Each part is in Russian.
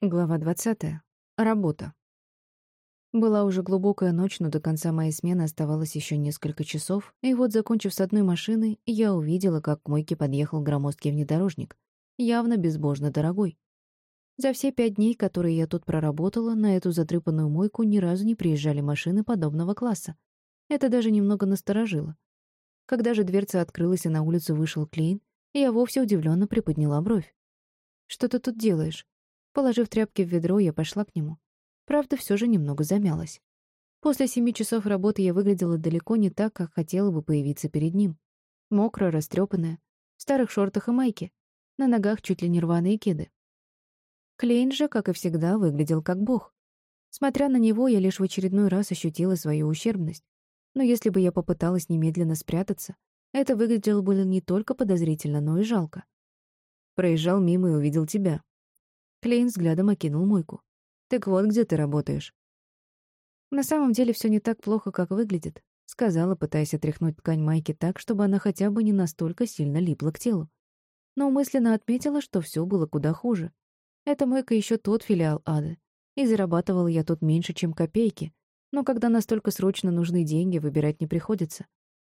Глава 20. Работа. Была уже глубокая ночь, но до конца моей смены оставалось еще несколько часов, и вот, закончив с одной машины, я увидела, как к мойке подъехал громоздкий внедорожник, явно безбожно дорогой. За все пять дней, которые я тут проработала, на эту затрепанную мойку ни разу не приезжали машины подобного класса. Это даже немного насторожило. Когда же дверца открылась и на улицу вышел Клейн, я вовсе удивленно приподняла бровь. «Что ты тут делаешь?» Положив тряпки в ведро, я пошла к нему. Правда, все же немного замялась. После семи часов работы я выглядела далеко не так, как хотела бы появиться перед ним. Мокрая, растрепанная, в старых шортах и майке, на ногах чуть ли не рваные кеды. Клейн же, как и всегда, выглядел как бог. Смотря на него, я лишь в очередной раз ощутила свою ущербность. Но если бы я попыталась немедленно спрятаться, это выглядело бы не только подозрительно, но и жалко. Проезжал мимо и увидел тебя. Клейн взглядом окинул мойку. «Так вот, где ты работаешь?» «На самом деле все не так плохо, как выглядит», — сказала, пытаясь отряхнуть ткань майки так, чтобы она хотя бы не настолько сильно липла к телу. Но мысленно отметила, что все было куда хуже. Эта мойка еще тот филиал ада, и зарабатывала я тут меньше, чем копейки, но когда настолько срочно нужны деньги, выбирать не приходится.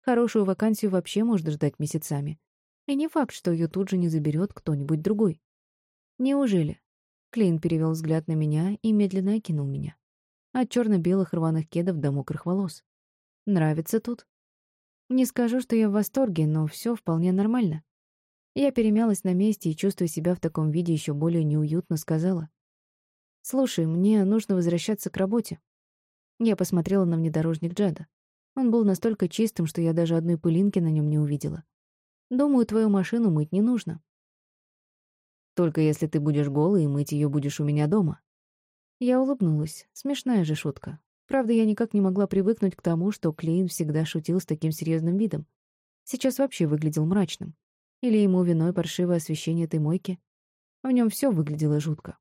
Хорошую вакансию вообще можно ждать месяцами. И не факт, что ее тут же не заберет кто-нибудь другой. Неужели? Клейн перевел взгляд на меня и медленно окинул меня. От черно-белых рваных кедов до мокрых волос. Нравится тут? Не скажу, что я в восторге, но все вполне нормально. Я перемялась на месте и, чувствуя себя в таком виде еще более неуютно, сказала. «Слушай, мне нужно возвращаться к работе». Я посмотрела на внедорожник Джада. Он был настолько чистым, что я даже одной пылинки на нем не увидела. «Думаю, твою машину мыть не нужно. Только если ты будешь голый, и мыть ее будешь у меня дома». Я улыбнулась. Смешная же шутка. Правда, я никак не могла привыкнуть к тому, что Клейн всегда шутил с таким серьезным видом. Сейчас вообще выглядел мрачным. Или ему виной паршивое освещение этой мойки. В нем все выглядело жутко.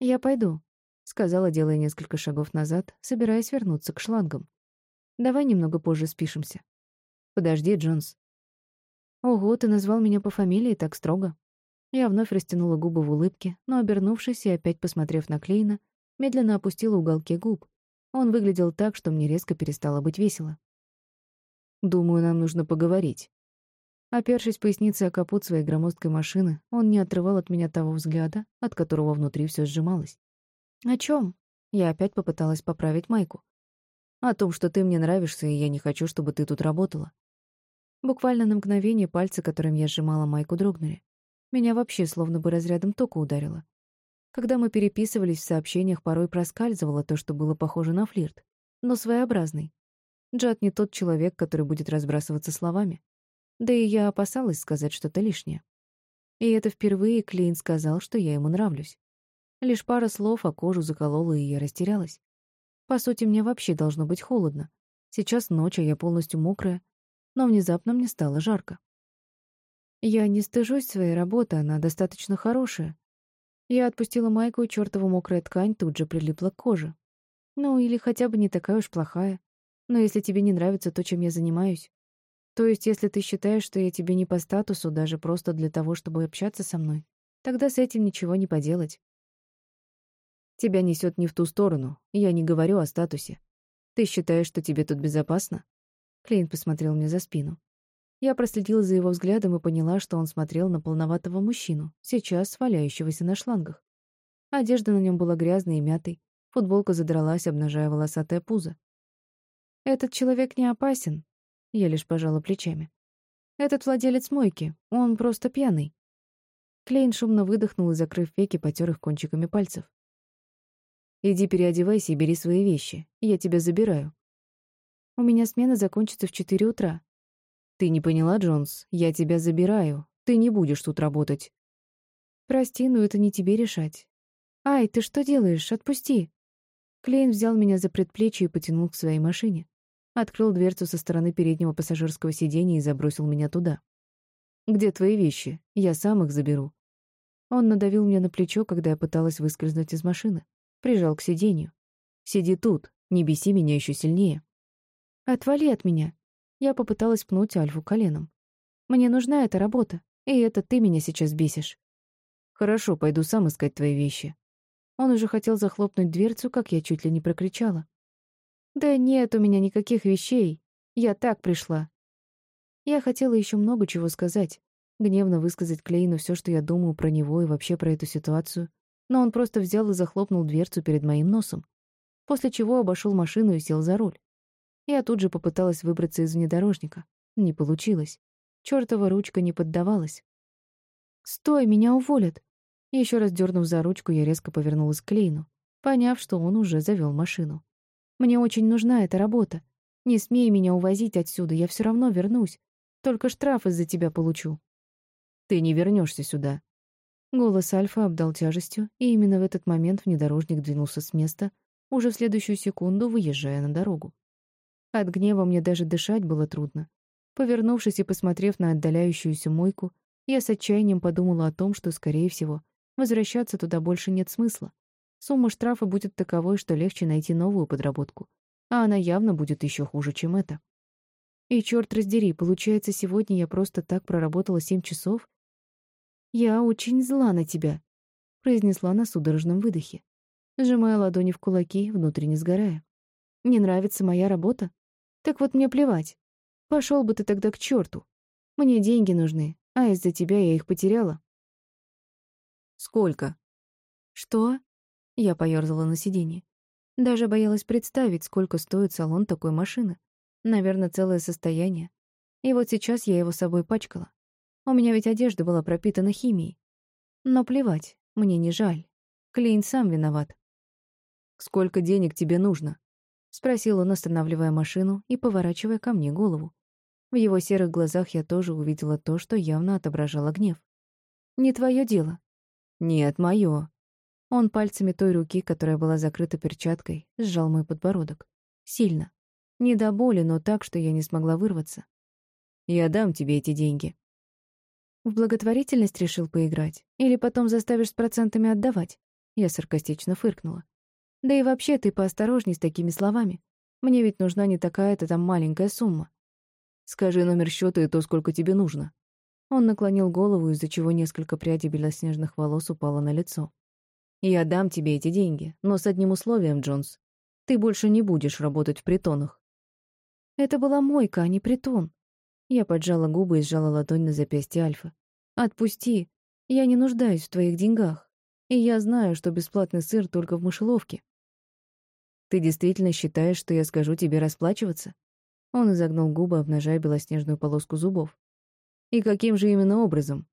«Я пойду», — сказала, делая несколько шагов назад, собираясь вернуться к шлангам. «Давай немного позже спишемся». «Подожди, Джонс». «Ого, ты назвал меня по фамилии так строго». Я вновь растянула губы в улыбке, но, обернувшись и опять посмотрев на Клейна, медленно опустила уголки губ. Он выглядел так, что мне резко перестало быть весело. «Думаю, нам нужно поговорить». Опершись поясницей о капот своей громоздкой машины, он не отрывал от меня того взгляда, от которого внутри все сжималось. «О чем? Я опять попыталась поправить майку. «О том, что ты мне нравишься, и я не хочу, чтобы ты тут работала». Буквально на мгновение пальцы, которым я сжимала майку, дрогнули. Меня вообще словно бы разрядом тока ударило. Когда мы переписывались в сообщениях, порой проскальзывало то, что было похоже на флирт, но своеобразный. Джад не тот человек, который будет разбрасываться словами. Да и я опасалась сказать что-то лишнее. И это впервые Клейн сказал, что я ему нравлюсь. Лишь пара слов, а кожу заколола, и я растерялась. По сути, мне вообще должно быть холодно. Сейчас ночь, а я полностью мокрая. Но внезапно мне стало жарко. Я не стыжусь своей работы, она достаточно хорошая. Я отпустила майку, и чёртова мокрая ткань тут же прилипла к коже. Ну, или хотя бы не такая уж плохая. Но если тебе не нравится то, чем я занимаюсь, то есть если ты считаешь, что я тебе не по статусу, даже просто для того, чтобы общаться со мной, тогда с этим ничего не поделать. Тебя несет не в ту сторону, я не говорю о статусе. Ты считаешь, что тебе тут безопасно? Клейн посмотрел мне за спину. Я проследила за его взглядом и поняла, что он смотрел на полноватого мужчину, сейчас валяющегося на шлангах. Одежда на нем была грязной и мятой, футболка задралась, обнажая волосатое пузо. «Этот человек не опасен», — я лишь пожала плечами. «Этот владелец мойки, он просто пьяный». Клейн шумно выдохнул и, закрыв веки, потер их кончиками пальцев. «Иди переодевайся и бери свои вещи, я тебя забираю». «У меня смена закончится в четыре утра», «Ты не поняла, Джонс? Я тебя забираю. Ты не будешь тут работать». «Прости, но это не тебе решать». «Ай, ты что делаешь? Отпусти!» Клейн взял меня за предплечье и потянул к своей машине. Открыл дверцу со стороны переднего пассажирского сиденья и забросил меня туда. «Где твои вещи? Я сам их заберу». Он надавил мне на плечо, когда я пыталась выскользнуть из машины. Прижал к сиденью. «Сиди тут, не беси меня еще сильнее». «Отвали от меня!» Я попыталась пнуть Альфу коленом. «Мне нужна эта работа, и это ты меня сейчас бесишь». «Хорошо, пойду сам искать твои вещи. Он уже хотел захлопнуть дверцу, как я чуть ли не прокричала. «Да нет у меня никаких вещей. Я так пришла». Я хотела еще много чего сказать, гневно высказать Клейну все, что я думаю про него и вообще про эту ситуацию, но он просто взял и захлопнул дверцу перед моим носом, после чего обошел машину и сел за руль. Я тут же попыталась выбраться из внедорожника. Не получилось. Чёртова ручка не поддавалась. «Стой, меня уволят!» Еще раз дернув за ручку, я резко повернулась к Клейну, поняв, что он уже завел машину. «Мне очень нужна эта работа. Не смей меня увозить отсюда, я все равно вернусь. Только штраф из-за тебя получу». «Ты не вернешься сюда». Голос Альфа обдал тяжестью, и именно в этот момент внедорожник двинулся с места, уже в следующую секунду выезжая на дорогу. От гнева мне даже дышать было трудно. Повернувшись и посмотрев на отдаляющуюся мойку, я с отчаянием подумала о том, что, скорее всего, Возвращаться туда больше нет смысла. Сумма штрафа будет таковой, что легче найти новую подработку. А она явно будет еще хуже, чем это. И черт раздери, получается, сегодня я просто так проработала семь часов? Я очень зла на тебя, произнесла на судорожном выдохе, сжимая ладони в кулаки, внутренне сгорая. Не нравится моя работа? Так вот мне плевать. Пошел бы ты тогда к черту. Мне деньги нужны, а из-за тебя я их потеряла. «Сколько?» «Что?» Я поёрзала на сиденье. Даже боялась представить, сколько стоит салон такой машины. Наверное, целое состояние. И вот сейчас я его собой пачкала. У меня ведь одежда была пропитана химией. Но плевать, мне не жаль. Клейн сам виноват. «Сколько денег тебе нужно?» — спросил он, останавливая машину и поворачивая ко мне голову. В его серых глазах я тоже увидела то, что явно отображало гнев. «Не твое дело», «Нет, моё». Он пальцами той руки, которая была закрыта перчаткой, сжал мой подбородок. Сильно. Не до боли, но так, что я не смогла вырваться. «Я дам тебе эти деньги». «В благотворительность решил поиграть? Или потом заставишь с процентами отдавать?» Я саркастично фыркнула. «Да и вообще ты поосторожней с такими словами. Мне ведь нужна не такая-то там маленькая сумма». «Скажи номер счета и то, сколько тебе нужно». Он наклонил голову, из-за чего несколько прядей белоснежных волос упало на лицо. «Я дам тебе эти деньги, но с одним условием, Джонс. Ты больше не будешь работать в притонах». «Это была мойка, а не притон». Я поджала губы и сжала ладонь на запястье Альфа. «Отпусти. Я не нуждаюсь в твоих деньгах. И я знаю, что бесплатный сыр только в мышеловке». «Ты действительно считаешь, что я скажу тебе расплачиваться?» Он изогнул губы, обнажая белоснежную полоску зубов. И каким же именно образом?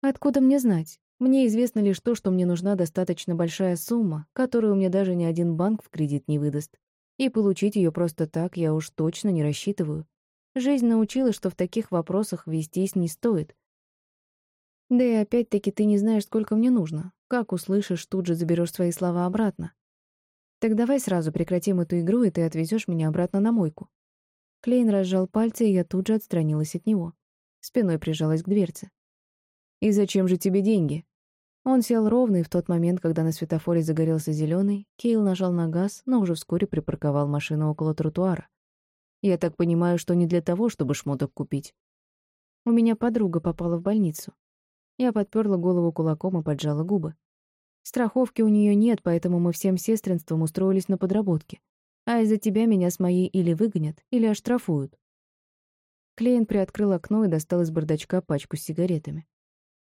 Откуда мне знать? Мне известно лишь то, что мне нужна достаточно большая сумма, которую мне даже ни один банк в кредит не выдаст. И получить ее просто так я уж точно не рассчитываю. Жизнь научила, что в таких вопросах вестись не стоит. Да и опять-таки ты не знаешь, сколько мне нужно. Как услышишь, тут же заберешь свои слова обратно. Так давай сразу прекратим эту игру, и ты отвезешь меня обратно на мойку. Клейн разжал пальцы, и я тут же отстранилась от него спиной прижалась к дверце. «И зачем же тебе деньги?» Он сел ровно, и в тот момент, когда на светофоре загорелся зеленый, Кейл нажал на газ, но уже вскоре припарковал машину около тротуара. «Я так понимаю, что не для того, чтобы шмоток купить». «У меня подруга попала в больницу». Я подперла голову кулаком и поджала губы. «Страховки у нее нет, поэтому мы всем сестринством устроились на подработке. А из-за тебя меня с моей или выгонят, или оштрафуют. Клейн приоткрыл окно и достал из бардачка пачку с сигаретами.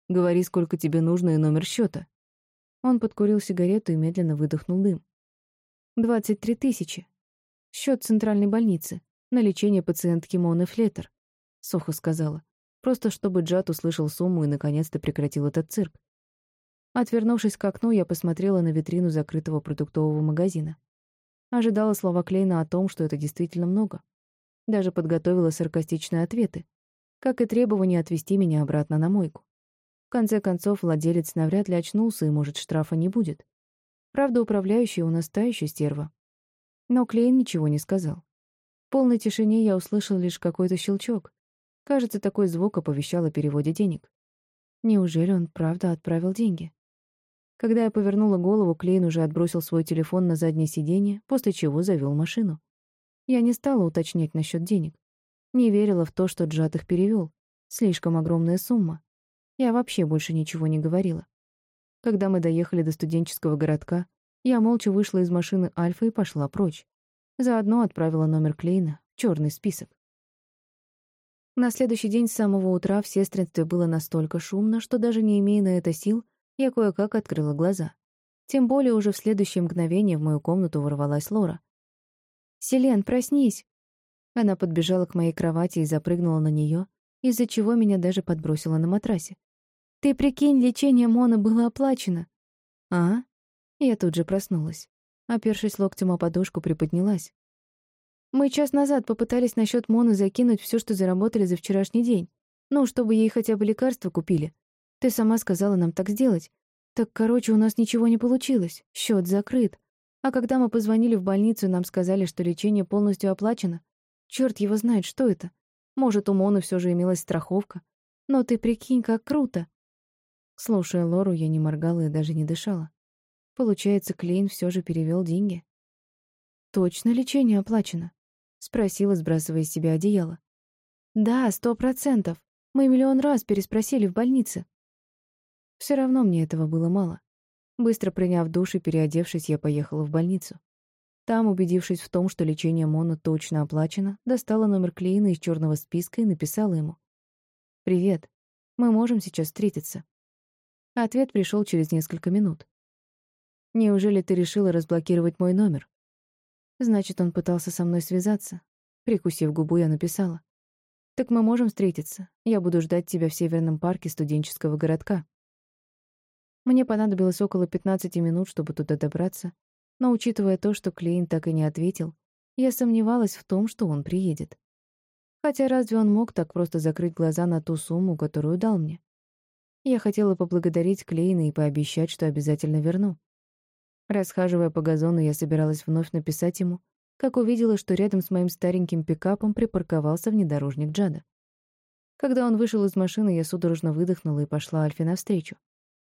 «Говори, сколько тебе нужно и номер счета. Он подкурил сигарету и медленно выдохнул дым. «Двадцать три тысячи. Счет центральной больницы. На лечение пациентки Моны Флеттер», — сухо сказала. Просто чтобы Джад услышал сумму и наконец-то прекратил этот цирк. Отвернувшись к окну, я посмотрела на витрину закрытого продуктового магазина. Ожидала слова Клейна о том, что это действительно много. Даже подготовила саркастичные ответы, как и требование отвезти меня обратно на мойку. В конце концов, владелец навряд ли очнулся, и, может, штрафа не будет. Правда, управляющий у нас та еще стерва. Но Клейн ничего не сказал. В полной тишине я услышал лишь какой-то щелчок. Кажется, такой звук оповещал о переводе денег. Неужели он правда отправил деньги? Когда я повернула голову, Клейн уже отбросил свой телефон на заднее сиденье, после чего завел машину. Я не стала уточнять насчет денег. Не верила в то, что Джат их перевел. Слишком огромная сумма. Я вообще больше ничего не говорила. Когда мы доехали до студенческого городка, я молча вышла из машины Альфа и пошла прочь. Заодно отправила номер Клейна в черный список. На следующий день с самого утра в сестринстве было настолько шумно, что даже не имея на это сил, я кое-как открыла глаза. Тем более уже в следующее мгновение в мою комнату ворвалась Лора. «Селен, проснись!» Она подбежала к моей кровати и запрыгнула на нее, из-за чего меня даже подбросила на матрасе. «Ты прикинь, лечение Мона было оплачено!» «А?» Я тут же проснулась. Опершись локтем о подушку, приподнялась. «Мы час назад попытались насчет Моны закинуть все, что заработали за вчерашний день. Ну, чтобы ей хотя бы лекарства купили. Ты сама сказала нам так сделать. Так, короче, у нас ничего не получилось. Счет закрыт. А когда мы позвонили в больницу, нам сказали, что лечение полностью оплачено. Черт его знает, что это. Может, у Моны все же имелась страховка. Но ты прикинь, как круто. Слушая Лору, я не моргала и даже не дышала. Получается, Клейн все же перевел деньги. «Точно лечение оплачено?» — спросила, сбрасывая с себя одеяло. «Да, сто процентов. Мы миллион раз переспросили в больнице». Все равно мне этого было мало. Быстро приняв душ и переодевшись, я поехала в больницу. Там, убедившись в том, что лечение Мона точно оплачено, достала номер Клейна из черного списка и написала ему. «Привет. Мы можем сейчас встретиться?» Ответ пришел через несколько минут. «Неужели ты решила разблокировать мой номер?» Значит, он пытался со мной связаться. Прикусив губу, я написала. «Так мы можем встретиться. Я буду ждать тебя в Северном парке студенческого городка». Мне понадобилось около 15 минут, чтобы туда добраться, но, учитывая то, что Клейн так и не ответил, я сомневалась в том, что он приедет. Хотя разве он мог так просто закрыть глаза на ту сумму, которую дал мне? Я хотела поблагодарить Клейна и пообещать, что обязательно верну. Расхаживая по газону, я собиралась вновь написать ему, как увидела, что рядом с моим стареньким пикапом припарковался внедорожник Джада. Когда он вышел из машины, я судорожно выдохнула и пошла Альфе навстречу.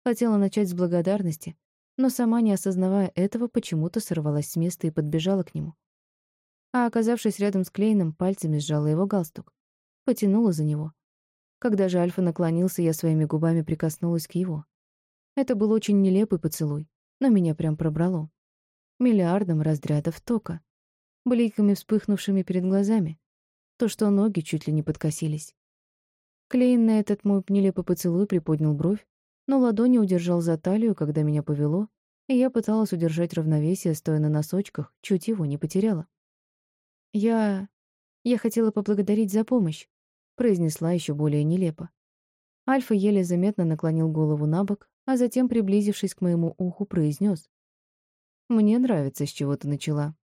Хотела начать с благодарности, но сама, не осознавая этого, почему-то сорвалась с места и подбежала к нему. А оказавшись рядом с Клейном, пальцами сжала его галстук. Потянула за него. Когда же Альфа наклонился, я своими губами прикоснулась к его. Это был очень нелепый поцелуй, но меня прям пробрало. Миллиардом разрядов тока. Бликами, вспыхнувшими перед глазами. То, что ноги чуть ли не подкосились. Клейн на этот мой нелепый поцелуй приподнял бровь, но ладони удержал за талию, когда меня повело, и я пыталась удержать равновесие, стоя на носочках, чуть его не потеряла. «Я... я хотела поблагодарить за помощь», — произнесла еще более нелепо. Альфа еле заметно наклонил голову на бок, а затем, приблизившись к моему уху, произнес: «Мне нравится, с чего ты начала».